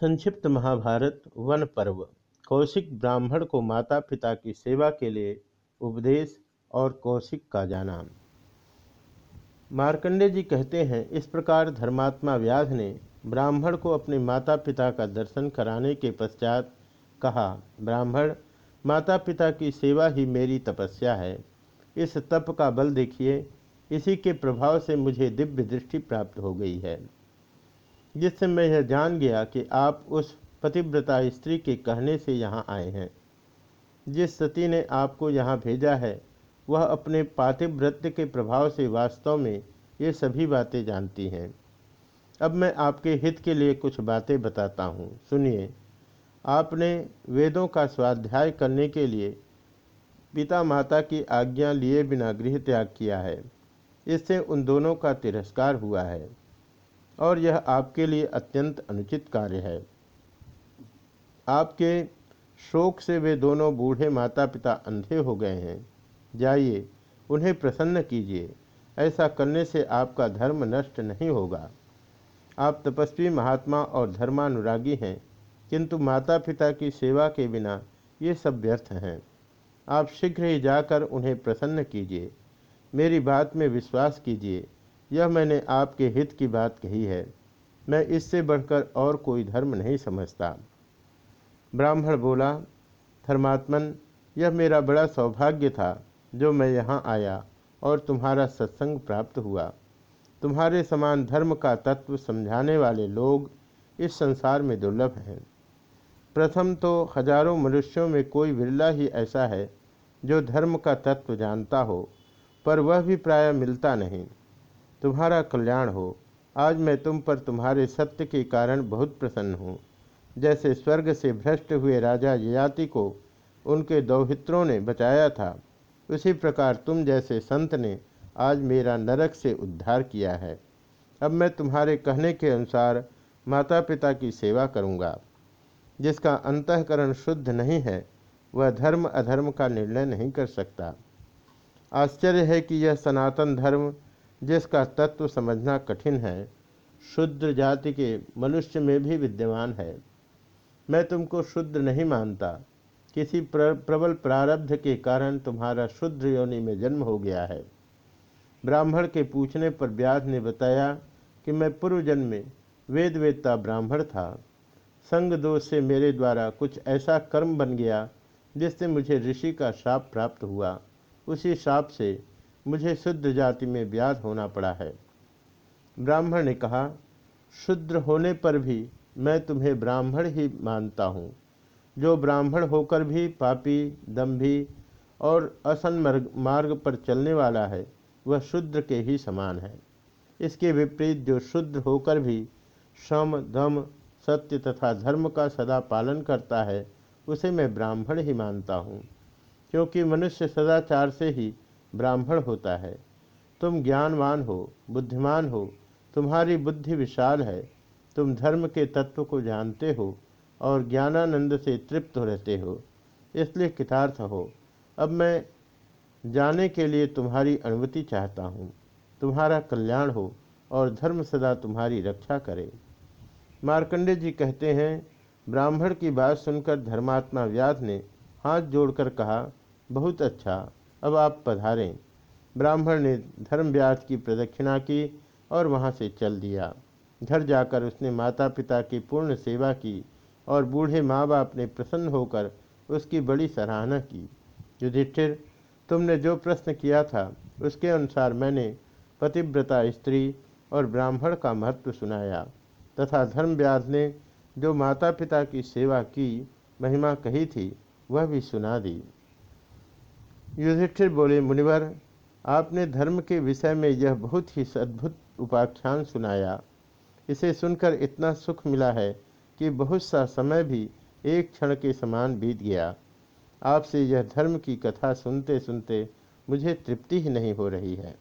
संक्षिप्त महाभारत, वन पर्व। कौशिक ब्राह्मण को माता पिता की सेवा के लिए उपदेश और कौशिक का जाना मार्कंडे जी कहते हैं, इस प्रकार धर्मात्मा व्याध ने ब्राह्मण को अपने माता पिता का दर्शन कराने के पश्चात कहा, ब्राह्मण माता पिता की सेवा ही मेरी तपस्या है। इस तप का बल देखिए, इसी के प्रभाव से मुझे दिव्य दृष्टि प्राप्त हो गई है। जिससे मैं यह जान गया कि आप उस पतिव्रता स्त्री के कहने से यहाँ आए हैं। जिस सती ने आपको यहाँ भेजा है, वह अपने पातिव्रत्य के प्रभाव से वास्तव में ये सभी बातें जानती हैं। अब मैं आपके हित के लिए कुछ बातें बताता हूँ। सुनिए, आपने वेदों का स्वाध्याय करने के लिए पिता माता की आज्ञा लिए बिना गृह त्याग किया है। इससे उन दोनों का तिरस्कार हुआ है। और यह आपके लिए अत्यंत अनुचित कार्य है। आपके शोक से वे दोनों बूढ़े माता पिता अंधे हो गए हैं। जाइए, उन्हें प्रसन्न कीजिए। ऐसा करने से आपका धर्म नष्ट नहीं होगा। आप तपस्वी महात्मा और धर्मानुरागी हैं, किंतु माता पिता की सेवा के बिना ये सब व्यर्थ हैं। आप शीघ्र ही जाकर उन्हें प्रसन्न कीजिए। मेरी बात में विश्वास कीजिए। यह मैंने आपके हित की बात कही है। मैं इससे बढ़कर और कोई धर्म नहीं समझता। ब्राह्मण बोला, धर्मात्मन, यह मेरा बड़ा सौभाग्य था जो मैं यहाँ आया और तुम्हारा सत्संग प्राप्त हुआ। तुम्हारे समान धर्म का तत्व समझाने वाले लोग इस संसार में दुर्लभ हैं। प्रथम तो हज़ारों मनुष्यों में कोई विरला ही ऐसा है जो धर्म का तत्व जानता हो, पर वह भी प्राय मिलता नहीं। तुम्हारा कल्याण हो। आज मैं तुम पर तुम्हारे सत्य के कारण बहुत प्रसन्न हूँ। जैसे स्वर्ग से भ्रष्ट हुए राजा ययाति को उनके दौहित्रों ने बचाया था, उसी प्रकार तुम जैसे संत ने आज मेरा नरक से उद्धार किया है। अब मैं तुम्हारे कहने के अनुसार माता पिता की सेवा करूँगा। जिसका अंतकरण शुद्ध नहीं है, वह धर्म अधर्म का निर्णय नहीं कर सकता। आश्चर्य है कि यह सनातन धर्म जिसका तत्व समझना कठिन है शुद्र जाति के मनुष्य में भी विद्यमान है। मैं तुमको शुद्ध नहीं मानता। किसी प्र, प्रबल प्रारब्ध के कारण तुम्हारा शुद्ध योनि में जन्म हो गया है। ब्राह्मण के पूछने पर व्याध ने बताया कि मैं पूर्व जन्म में वेद वेदता ब्राह्मण था। संग दोष से मेरे द्वारा कुछ ऐसा कर्म बन गया जिससे मुझे ऋषि का शाप प्राप्त हुआ। उसी शाप से मुझे शुद्ध जाति में व्याध होना पड़ा है। ब्राह्मण ने कहा, शुद्र होने पर भी मैं तुम्हें ब्राह्मण ही मानता हूँ। जो ब्राह्मण होकर भी पापी, दम्भी और असन मार्ग पर चलने वाला है, वह शुद्र के ही समान है। इसके विपरीत जो शुद्र होकर भी श्रम दम सत्य तथा धर्म का सदा पालन करता है, उसे मैं ब्राह्मण ही मानता हूँ। क्योंकि मनुष्य सदाचार से ही ब्राह्मण होता है। तुम ज्ञानवान हो, बुद्धिमान हो, तुम्हारी बुद्धि विशाल है, तुम धर्म के तत्व को जानते हो और ज्ञानानंद से तृप्त रहते हो, इसलिए कितार्थ हो। अब मैं जाने के लिए तुम्हारी अनुमति चाहता हूँ। तुम्हारा कल्याण हो और धर्म सदा तुम्हारी रक्षा करे। मार्कंडे जी कहते हैं, ब्राह्मण की बात सुनकर धर्मात्मा व्याध ने हाथ जोड़कर कहा, बहुत अच्छा। अब आप पधारें। ब्राह्मण ने धर्म व्यास की प्रदक्षिणा की और वहाँ से चल दिया। घर जाकर उसने माता पिता की पूर्ण सेवा की और बूढ़े माँ बाप ने प्रसन्न होकर उसकी बड़ी सराहना की। युधिष्ठिर, तुमने जो प्रश्न किया था, उसके अनुसार मैंने पतिव्रता स्त्री और ब्राह्मण का महत्व सुनाया तथा धर्म व्यास ने जो माता पिता की सेवा की, महिमा कही थी, वह भी सुना दी। युधिष्ठिर बोले, मुनिवर, आपने धर्म के विषय में यह बहुत ही अद्भुत उपाख्यान सुनाया। इसे सुनकर इतना सुख मिला है कि बहुत सा समय भी एक क्षण के समान बीत गया। आपसे यह धर्म की कथा सुनते सुनते मुझे तृप्ति ही नहीं हो रही है।